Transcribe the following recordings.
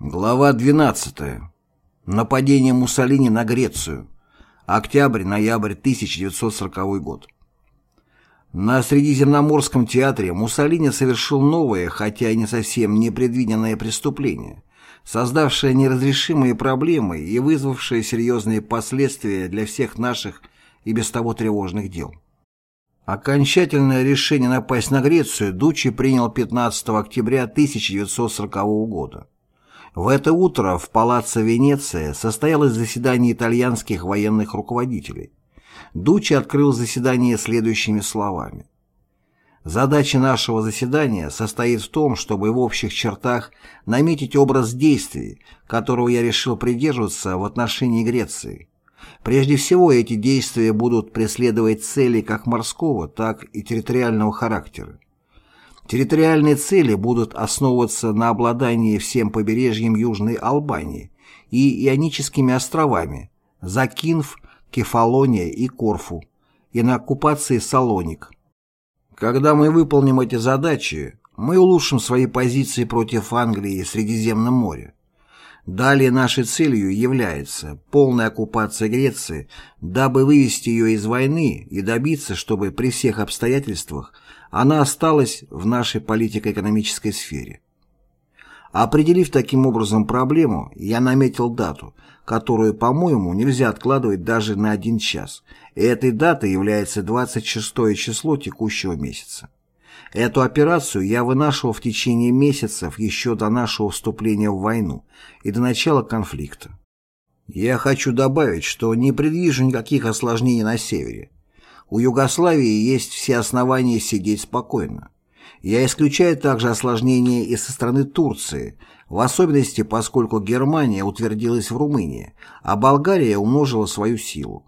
Глава 12. Нападение Муссолини на Грецию. Октябрь-ноябрь 1940 год. На Средиземноморском театре Муссолини совершил новое, хотя и не совсем непредвиденное преступление, создавшее неразрешимые проблемы и вызвавшее серьезные последствия для всех наших и без того тревожных дел. Окончательное решение напасть на Грецию Дучи принял 15 октября 1940 года. В это утро в Палаццо Венеция состоялось заседание итальянских военных руководителей. Дучи открыл заседание следующими словами. Задача нашего заседания состоит в том, чтобы в общих чертах наметить образ действий, которого я решил придерживаться в отношении Греции. Прежде всего, эти действия будут преследовать цели как морского, так и территориального характера. Территориальные цели будут основываться на обладании всем побережьем Южной Албании и Ионическими островами, Закинф, Кефалония и Корфу, и на оккупации Салоник. Когда мы выполним эти задачи, мы улучшим свои позиции против Англии в Средиземном море. Далее нашей целью является полная оккупация Греции, дабы вывести ее из войны и добиться, чтобы при всех обстоятельствах она осталась в нашей политико-экономической сфере. Определив таким образом проблему, я наметил дату, которую, по-моему, нельзя откладывать даже на один час, и этой датой является 26 число текущего месяца. Эту операцию я вынашивал в течение месяцев еще до нашего вступления в войну и до начала конфликта. Я хочу добавить, что не предвижу никаких осложнений на севере. У Югославии есть все основания сидеть спокойно. Я исключаю также осложнения и со стороны Турции, в особенности поскольку Германия утвердилась в Румынии, а Болгария умножила свою силу.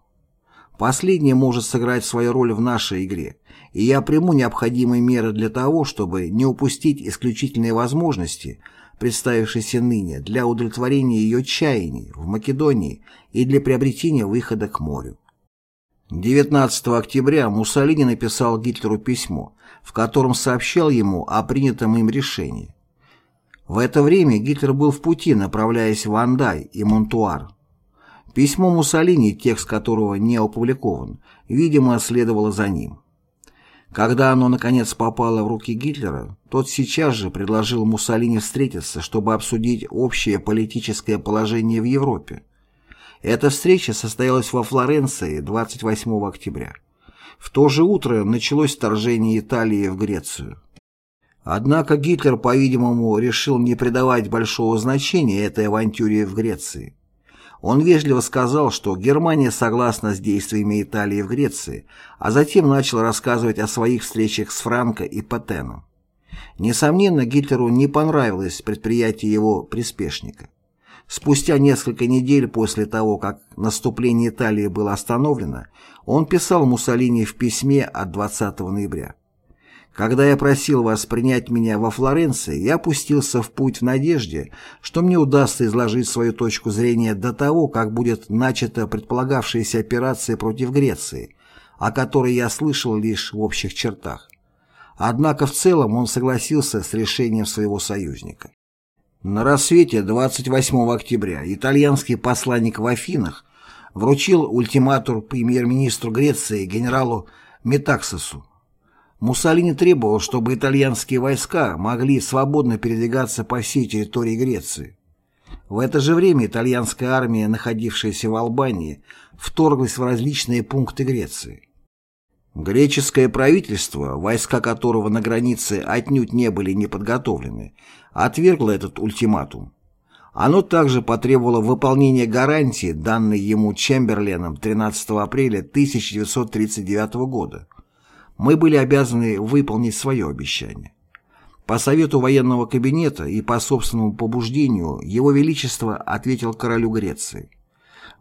Последняя может сыграть свою роль в нашей игре, и я приму необходимые меры для того, чтобы не упустить исключительные возможности, представившиеся ныне для удовлетворения ее чаяний в Македонии и для приобретения выхода к морю. 19 октября Муссолини написал Гитлеру письмо, в котором сообщал ему о принятом им решении. В это время Гитлер был в пути, направляясь в Андай и Монтуар. Письмо Муссолини, текст которого не опубликован, видимо, следовало за ним. Когда оно, наконец, попало в руки Гитлера, тот сейчас же предложил Муссолини встретиться, чтобы обсудить общее политическое положение в Европе. Эта встреча состоялась во Флоренции 28 октября. В то же утро началось вторжение Италии в Грецию. Однако Гитлер, по-видимому, решил не придавать большого значения этой авантюре в Греции. Он вежливо сказал, что Германия согласна с действиями Италии в Греции, а затем начал рассказывать о своих встречах с Франко и Патеном. Несомненно, Гитлеру не понравилось предприятие его приспешника. Спустя несколько недель после того, как наступление Италии было остановлено, он писал Муссолини в письме от 20 ноября. «Когда я просил вас принять меня во Флоренции, я пустился в путь в надежде, что мне удастся изложить свою точку зрения до того, как будет начата предполагавшаяся операция против Греции, о которой я слышал лишь в общих чертах. Однако в целом он согласился с решением своего союзника. На рассвете 28 октября итальянский посланник в Афинах вручил ультиматум премьер-министру Греции генералу Метаксосу. Муссолини требовал, чтобы итальянские войска могли свободно передвигаться по всей территории Греции. В это же время итальянская армия, находившаяся в Албании, вторглась в различные пункты Греции. Греческое правительство, войска которого на границе отнюдь не были не подготовлены, отвергло этот ультиматум. Оно также потребовало выполнения гарантии, данной ему Чемберленом 13 апреля 1939 года. Мы были обязаны выполнить свое обещание. По совету военного кабинета и по собственному побуждению Его Величество ответил королю Греции –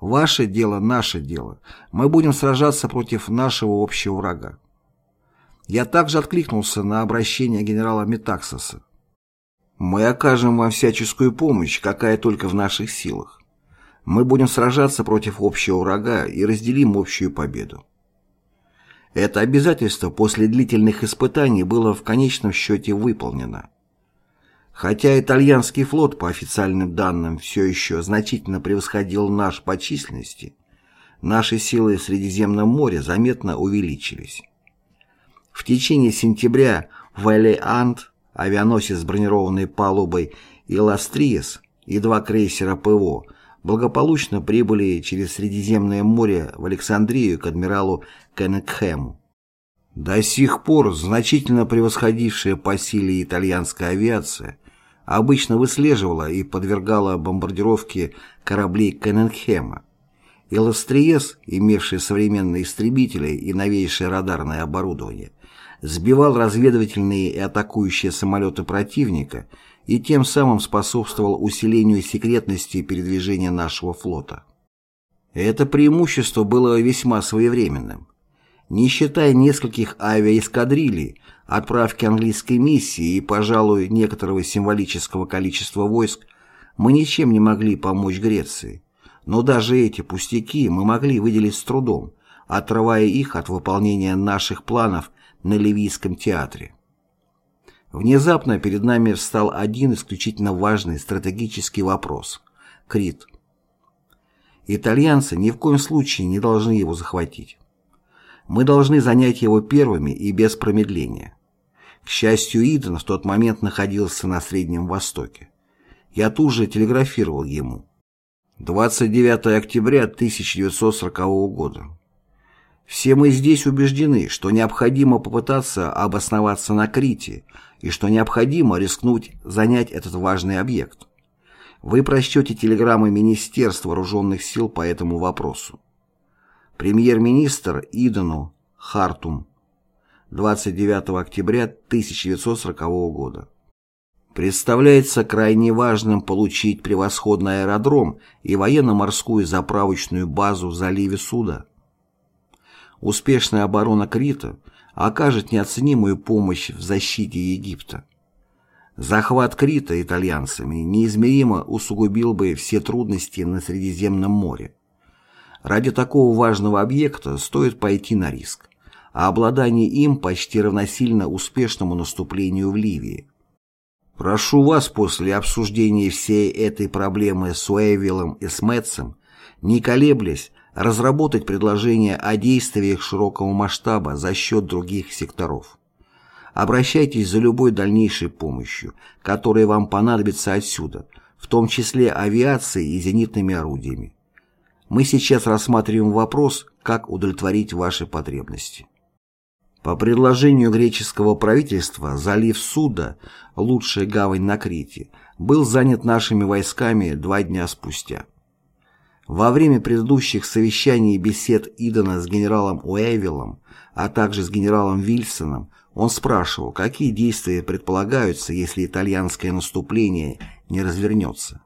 Ваше дело – наше дело. Мы будем сражаться против нашего общего врага. Я также откликнулся на обращение генерала Метаксоса. Мы окажем вам всяческую помощь, какая только в наших силах. Мы будем сражаться против общего врага и разделим общую победу. Это обязательство после длительных испытаний было в конечном счете выполнено. Хотя итальянский флот, по официальным данным, все еще значительно превосходил наш по численности, наши силы в Средиземном море заметно увеличились. В течение сентября Вале-Ант, авианосец с бронированной палубой и Ластриес и два крейсера ПВО благополучно прибыли через Средиземное море в Александрию к адмиралу Кеннекхэму. До сих пор значительно превосходившая по силе итальянская авиация обычно выслеживала и подвергала бомбардировке корабли Кенненхема. И Ластриес, имевший современные истребители и новейшее радарное оборудование, сбивал разведывательные и атакующие самолеты противника и тем самым способствовал усилению секретности передвижения нашего флота. Это преимущество было весьма своевременным. Не считая нескольких авиаэскадрилей, отправки английской миссии и, пожалуй, некоторого символического количества войск, мы ничем не могли помочь Греции. Но даже эти пустяки мы могли выделить с трудом, отрывая их от выполнения наших планов на Ливийском театре. Внезапно перед нами встал один исключительно важный стратегический вопрос – Крит. Итальянцы ни в коем случае не должны его захватить. Мы должны занять его первыми и без промедления. К счастью, Иден в тот момент находился на Среднем Востоке. Я тут же телеграфировал ему. 29 октября 1940 года. Все мы здесь убеждены, что необходимо попытаться обосноваться на Крите и что необходимо рискнуть занять этот важный объект. Вы прочтете телеграммы Министерства вооруженных сил по этому вопросу. Премьер-министр Идену Хартум 29 октября 1940 года. Представляется крайне важным получить превосходный аэродром и военно-морскую заправочную базу в заливе Суда. Успешная оборона Крита окажет неоценимую помощь в защите Египта. Захват Крита итальянцами неизмеримо усугубил бы все трудности на Средиземном море. Ради такого важного объекта стоит пойти на риск а обладание им почти равносильно успешному наступлению в Ливии. Прошу вас после обсуждения всей этой проблемы с Уэйвиллом и Смэтсом, не колеблясь, разработать предложение о действиях широкого масштаба за счет других секторов. Обращайтесь за любой дальнейшей помощью, которая вам понадобится отсюда, в том числе авиацией и зенитными орудиями. Мы сейчас рассматриваем вопрос, как удовлетворить ваши потребности. По предложению греческого правительства залив Суда, лучшая гавань на Крите, был занят нашими войсками два дня спустя. Во время предыдущих совещаний и бесед Идона с генералом Уэйвиллом, а также с генералом Вильсоном, он спрашивал, какие действия предполагаются, если итальянское наступление не развернется.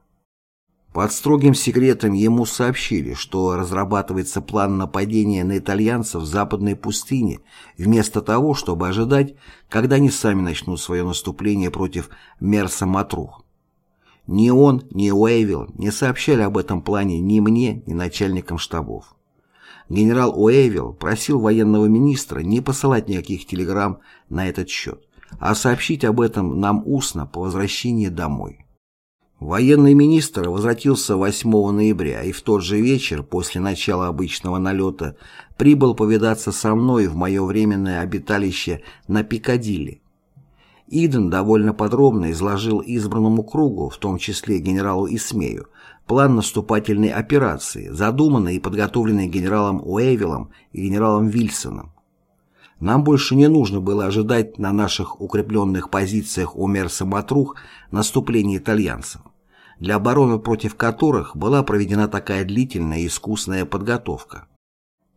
Под строгим секретом ему сообщили, что разрабатывается план нападения на итальянцев в западной пустыне, вместо того, чтобы ожидать, когда они сами начнут свое наступление против Мерса Матрух. Ни он, ни Уэйвилл не сообщали об этом плане ни мне, ни начальникам штабов. Генерал Уэйвилл просил военного министра не посылать никаких телеграмм на этот счет, а сообщить об этом нам устно по возвращении домой. Военный министр возвратился 8 ноября и в тот же вечер после начала обычного налета прибыл повидаться со мной в мое временное обиталище на Пикадилли. Иден довольно подробно изложил избранному кругу, в том числе генералу Исмею, план наступательной операции, задуманный и подготовленный генералом Уэйвиллом и генералом Вильсоном. Нам больше не нужно было ожидать на наших укрепленных позициях у Мерса-Матрух наступления итальянцев, для обороны против которых была проведена такая длительная и искусная подготовка.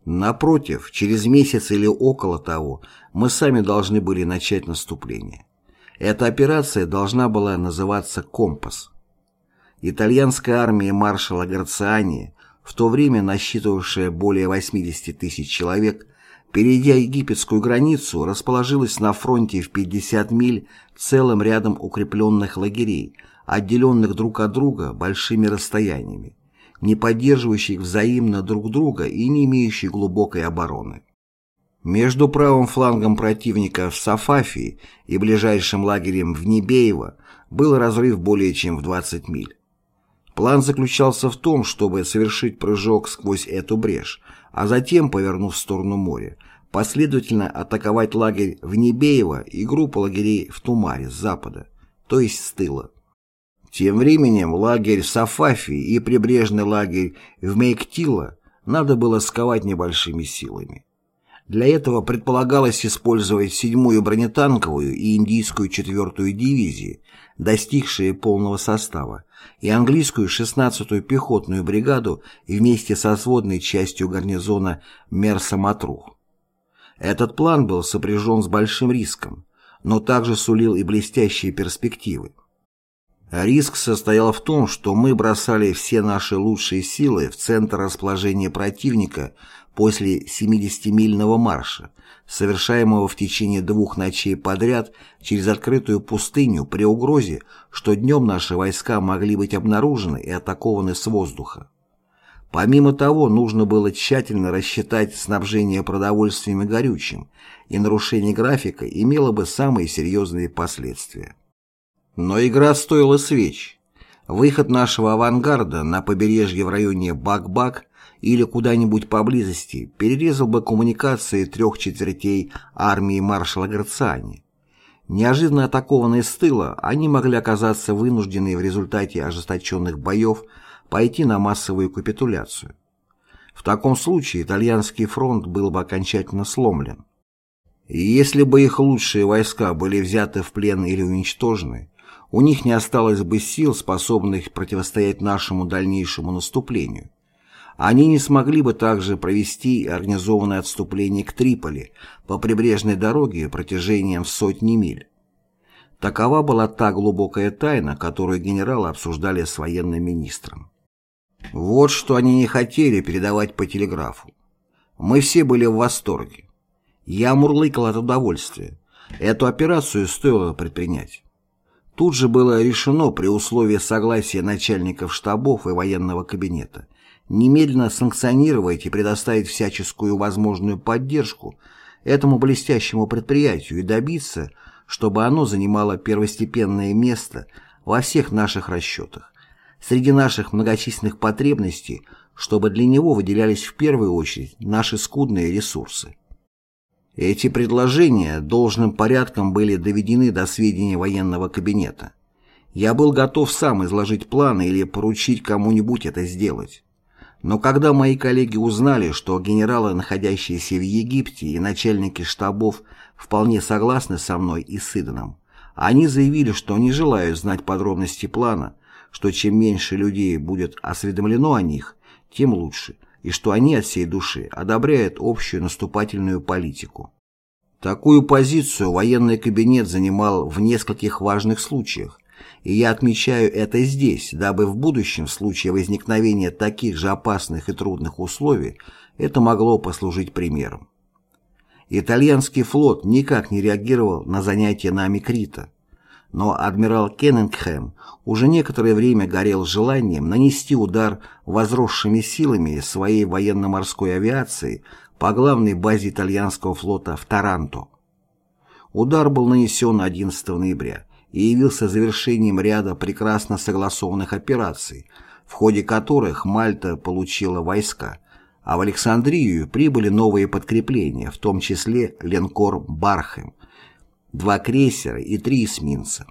Напротив, через месяц или около того, мы сами должны были начать наступление. Эта операция должна была называться «Компас». Итальянская армия маршала Грациани, в то время насчитывавшая более 80 тысяч человек, перейдя египетскую границу, расположилась на фронте в 50 миль целым рядом укрепленных лагерей, отделенных друг от друга большими расстояниями, не поддерживающих взаимно друг друга и не имеющих глубокой обороны. Между правым флангом противника в Сафафии и ближайшим лагерем в Небеево был разрыв более чем в 20 миль. План заключался в том, чтобы совершить прыжок сквозь эту брешь, а затем, повернув в сторону моря, последовательно атаковать лагерь в Небеево и группу лагерей в Тумаре с запада, то есть с тыла. Тем временем лагерь Сафафи и прибрежный лагерь в Мейктила надо было сковать небольшими силами. Для этого предполагалось использовать 7-ю бронетанковую и индийскую 4-ю дивизии, достигшие полного состава, и английскую 16-ю пехотную бригаду вместе со сводной частью гарнизона Мерса-Матрух. Этот план был сопряжен с большим риском, но также сулил и блестящие перспективы. Риск состоял в том, что мы бросали все наши лучшие силы в центр расположения противника после 70-мильного марша, совершаемого в течение двух ночей подряд через открытую пустыню при угрозе, что днем наши войска могли быть обнаружены и атакованы с воздуха. Помимо того, нужно было тщательно рассчитать снабжение продовольствием и горючим, и нарушение графика имело бы самые серьезные последствия. Но игра стоила свеч. Выход нашего авангарда на побережье в районе Бак-Бак или куда-нибудь поблизости перерезал бы коммуникации трех четвертей армии маршала Грациани. Неожиданно атакованные с тыла, они могли оказаться вынуждены в результате ожесточенных боев пойти на массовую капитуляцию. В таком случае итальянский фронт был бы окончательно сломлен. И если бы их лучшие войска были взяты в плен или уничтожены, у них не осталось бы сил, способных противостоять нашему дальнейшему наступлению. Они не смогли бы также провести организованное отступление к Триполи по прибрежной дороге протяжением в сотни миль. Такова была та глубокая тайна, которую генералы обсуждали с военным министром. Вот что они не хотели передавать по телеграфу. Мы все были в восторге. Я мурлыкал от удовольствия. Эту операцию стоило предпринять. Тут же было решено при условии согласия начальников штабов и военного кабинета немедленно санкционировать и предоставить всяческую возможную поддержку этому блестящему предприятию и добиться, чтобы оно занимало первостепенное место во всех наших расчетах. Среди наших многочисленных потребностей, чтобы для него выделялись в первую очередь наши скудные ресурсы. Эти предложения должным порядком были доведены до сведения военного кабинета. Я был готов сам изложить планы или поручить кому-нибудь это сделать. Но когда мои коллеги узнали, что генералы, находящиеся в Египте, и начальники штабов вполне согласны со мной и с Иданом, они заявили, что не желают знать подробности плана, что чем меньше людей будет осведомлено о них, тем лучше, и что они от всей души одобряют общую наступательную политику. Такую позицию военный кабинет занимал в нескольких важных случаях, и я отмечаю это здесь, дабы в будущем, в случае возникновения таких же опасных и трудных условий, это могло послужить примером. Итальянский флот никак не реагировал на занятие нами Крита, но адмирал Кеннингхэм уже некоторое время горел желанием нанести удар возросшими силами своей военно-морской авиации по главной базе итальянского флота в Таранто. Удар был нанесен 11 ноября, и явился завершением ряда прекрасно согласованных операций, в ходе которых Мальта получила войска, а в Александрию прибыли новые подкрепления, в том числе линкор «Бархем», два крейсера и три эсминца.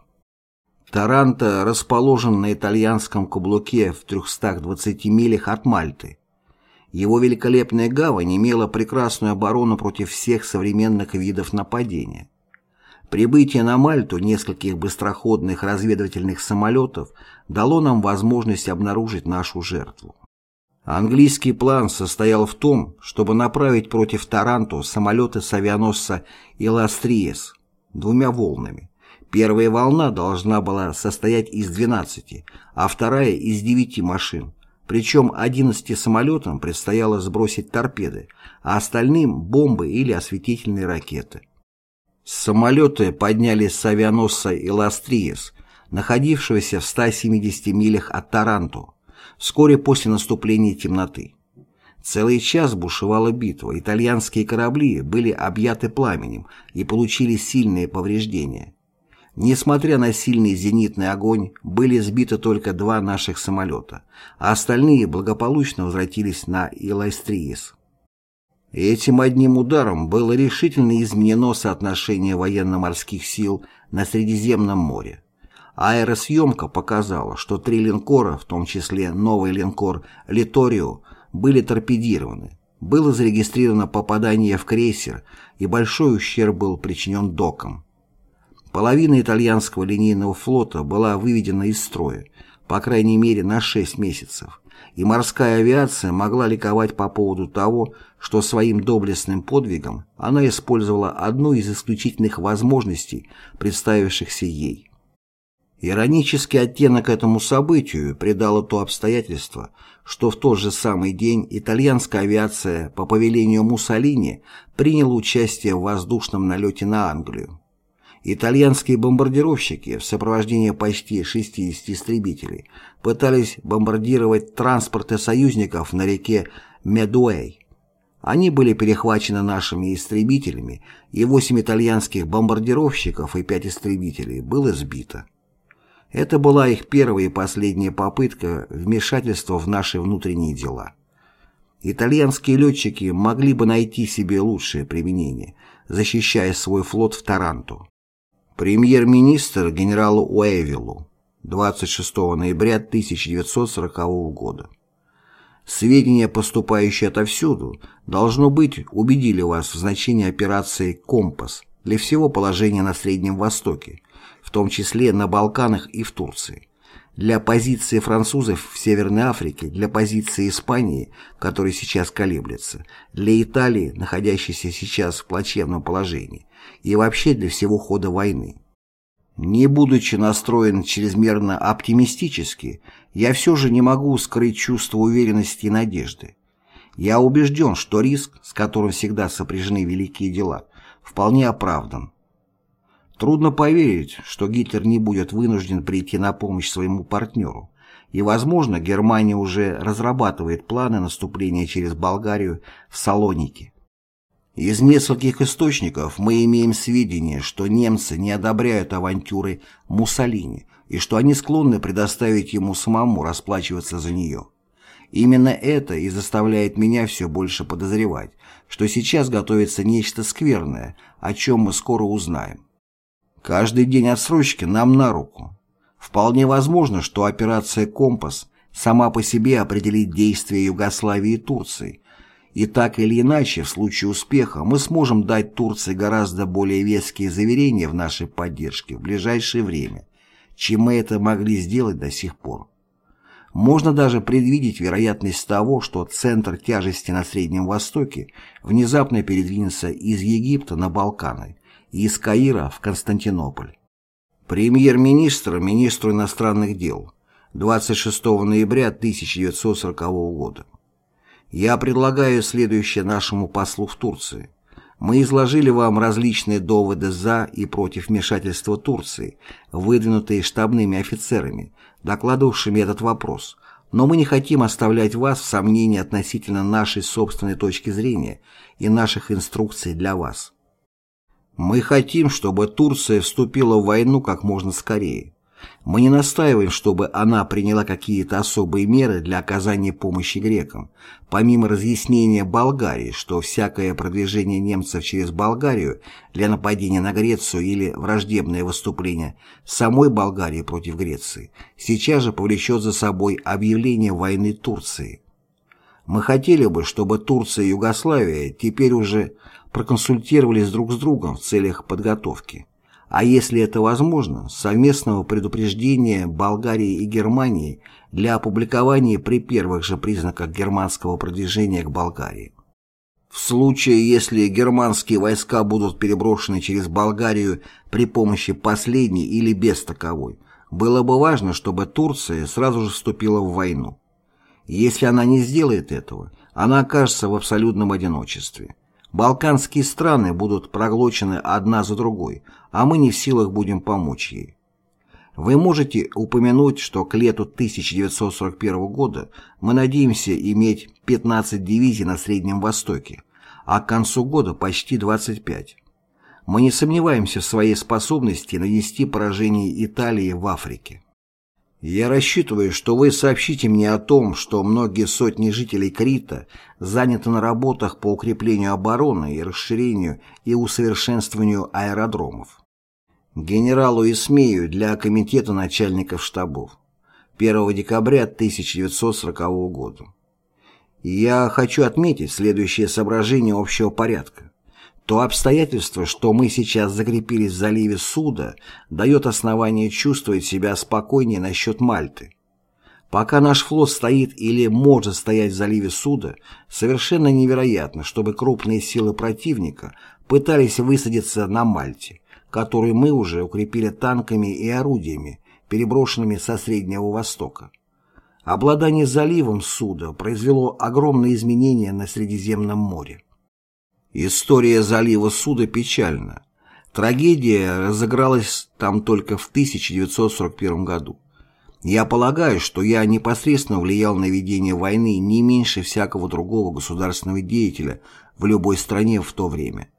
Таранто расположен на итальянском каблуке в 320 милях от Мальты. Его великолепная гавань имела прекрасную оборону против всех современных видов нападения. Прибытие на Мальту нескольких быстроходных разведывательных самолетов дало нам возможность обнаружить нашу жертву. Английский план состоял в том, чтобы направить против Таранто самолеты с авианосца «Иластриес» двумя волнами. Первая волна должна была состоять из 12, а вторая из 9 машин. Причем 11 самолетам предстояло сбросить торпеды, а остальным – бомбы или осветительные ракеты. Самолеты поднялись с авианосца «Иластриес», находившегося в 170 милях от Таранту, вскоре после наступления темноты. Целый час бушевала битва, итальянские корабли были объяты пламенем и получили сильные повреждения. Несмотря на сильный зенитный огонь, были сбиты только два наших самолета, а остальные благополучно возвратились на Илайстриес. Этим одним ударом было решительно изменено соотношение военно-морских сил на Средиземном море. Аэросъемка показала, что три линкора, в том числе новый линкор «Литорио», были торпедированы. Было зарегистрировано попадание в крейсер, и большой ущерб был причинен докам. Половина итальянского линейного флота была выведена из строя, по крайней мере на 6 месяцев, и морская авиация могла ликовать по поводу того, что своим доблестным подвигом она использовала одну из исключительных возможностей, представившихся ей. Иронический оттенок этому событию придало то обстоятельство, что в тот же самый день итальянская авиация по повелению Муссолини приняла участие в воздушном налете на Англию. Итальянские бомбардировщики в сопровождении почти 60 истребителей пытались бомбардировать транспорты союзников на реке Медуэй. Они были перехвачены нашими истребителями, и 8 итальянских бомбардировщиков и 5 истребителей было сбито. Это была их первая и последняя попытка вмешательства в наши внутренние дела. Итальянские летчики могли бы найти себе лучшее применение, защищая свой флот в Таранту. Премьер-министр генералу Уэйвиллу 26 ноября 1940 года. Сведения, поступающие отовсюду, должно быть, убедили вас в значении операции «Компас» для всего положения на Среднем Востоке, в том числе на Балканах и в Турции. Для позиции французов в Северной Африке, для позиции Испании, которая сейчас колеблется, для Италии, находящейся сейчас в плачевном положении, и вообще для всего хода войны. Не будучи настроен чрезмерно оптимистически, я все же не могу скрыть чувство уверенности и надежды. Я убежден, что риск, с которым всегда сопряжены великие дела, вполне оправдан. Трудно поверить, что Гитлер не будет вынужден прийти на помощь своему партнеру, и, возможно, Германия уже разрабатывает планы наступления через Болгарию в Салоники. Из нескольких источников мы имеем сведения, что немцы не одобряют авантюры Муссолини и что они склонны предоставить ему самому расплачиваться за нее. Именно это и заставляет меня все больше подозревать, что сейчас готовится нечто скверное, о чем мы скоро узнаем. Каждый день отсрочки нам на руку. Вполне возможно, что операция «Компас» сама по себе определит действия Югославии и Турции, и так или иначе, в случае успеха, мы сможем дать Турции гораздо более веские заверения в нашей поддержке в ближайшее время, чем мы это могли сделать до сих пор. Можно даже предвидеть вероятность того, что центр тяжести на Среднем Востоке внезапно передвинется из Египта на Балканы, из Каира в Константинополь. Премьер-министр министру иностранных дел 26 ноября 1940 года. Я предлагаю следующее нашему послу в Турции. Мы изложили вам различные доводы за и против вмешательства Турции, выдвинутые штабными офицерами, докладывавшими этот вопрос, но мы не хотим оставлять вас в сомнении относительно нашей собственной точки зрения и наших инструкций для вас. Мы хотим, чтобы Турция вступила в войну как можно скорее. Мы не настаиваем, чтобы она приняла какие-то особые меры для оказания помощи грекам, помимо разъяснения Болгарии, что всякое продвижение немцев через Болгарию для нападения на Грецию или враждебное выступление самой Болгарии против Греции сейчас же повлечет за собой объявление войны Турции. Мы хотели бы, чтобы Турция и Югославия теперь уже проконсультировались друг с другом в целях подготовки. А если это возможно, совместного предупреждения Болгарии и Германии для опубликования при первых же признаках германского продвижения к Болгарии. В случае, если германские войска будут переброшены через Болгарию при помощи последней или без таковой, было бы важно, чтобы Турция сразу же вступила в войну. Если она не сделает этого, она окажется в абсолютном одиночестве. Балканские страны будут проглочены одна за другой, а мы не в силах будем помочь ей. Вы можете упомянуть, что к лету 1941 года мы надеемся иметь 15 дивизий на Среднем Востоке, а к концу года почти 25. Мы не сомневаемся в своей способности нанести поражение Италии в Африке. Я рассчитываю, что вы сообщите мне о том, что многие сотни жителей Крита заняты на работах по укреплению обороны и расширению и усовершенствованию аэродромов. Генералу Исмею для Комитета начальников штабов 1 декабря 1940 года. Я хочу отметить следующее соображение общего порядка. То обстоятельство, что мы сейчас закрепились в заливе Суда, дает основание чувствовать себя спокойнее насчет Мальты. Пока наш флот стоит или может стоять в заливе Суда, совершенно невероятно, чтобы крупные силы противника пытались высадиться на Мальте, которую мы уже укрепили танками и орудиями, переброшенными со Среднего Востока. Обладание заливом Суда произвело огромные изменения на Средиземном море. История залива Суда печальна. Трагедия разыгралась там только в 1941 году. Я полагаю, что я непосредственно влиял на ведение войны не меньше всякого другого государственного деятеля в любой стране в то время.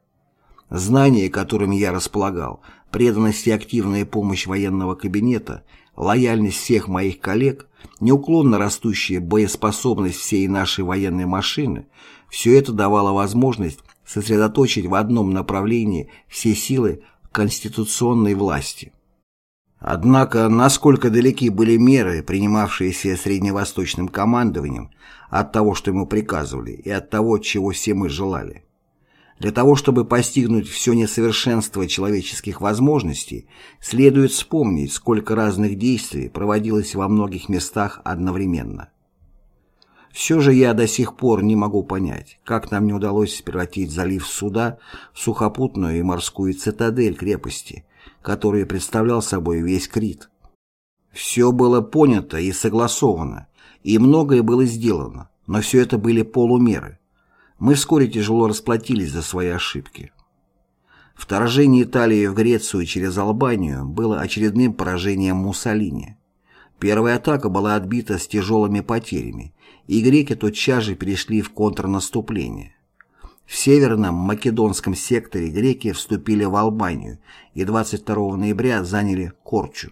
Знания, которыми я располагал, преданность и активная помощь военного кабинета, лояльность всех моих коллег, неуклонно растущая боеспособность всей нашей военной машины – все это давало возможность сосредоточить в одном направлении все силы конституционной власти. Однако, насколько далеки были меры, принимавшиеся средневосточным командованием, от того, что ему приказывали, и от того, чего все мы желали. Для того, чтобы постигнуть все несовершенство человеческих возможностей, следует вспомнить, сколько разных действий проводилось во многих местах одновременно. Все же я до сих пор не могу понять, как нам не удалось превратить залив Суда в сухопутную и морскую цитадель крепости, которую представлял собой весь Крит. Все было понято и согласовано, и многое было сделано, но все это были полумеры. Мы вскоре тяжело расплатились за свои ошибки. Вторжение Италии в Грецию через Албанию было очередным поражением Муссолини. Первая атака была отбита с тяжелыми потерями, и греки тотчас же перешли в контрнаступление. В северном македонском секторе греки вступили в Албанию и 22 ноября заняли Корчу.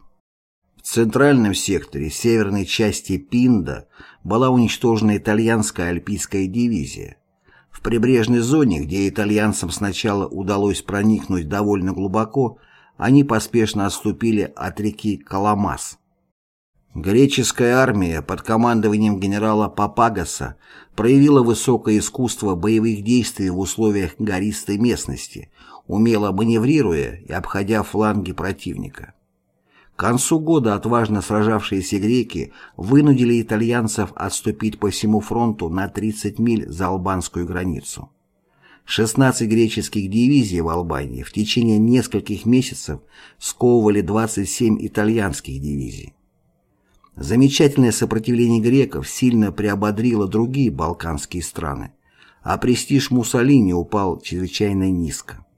В центральном секторе северной части Пинда была уничтожена итальянская альпийская дивизия. В прибрежной зоне, где итальянцам сначала удалось проникнуть довольно глубоко, они поспешно отступили от реки Каламас. Греческая армия под командованием генерала Папагаса проявила высокое искусство боевых действий в условиях гористой местности, умело маневрируя и обходя фланги противника. К концу года отважно сражавшиеся греки вынудили итальянцев отступить по всему фронту на 30 миль за албанскую границу. 16 греческих дивизий в Албании в течение нескольких месяцев сковывали 27 итальянских дивизий. Замечательное сопротивление греков сильно приободрило другие балканские страны, а престиж Муссолини упал чрезвычайно низко.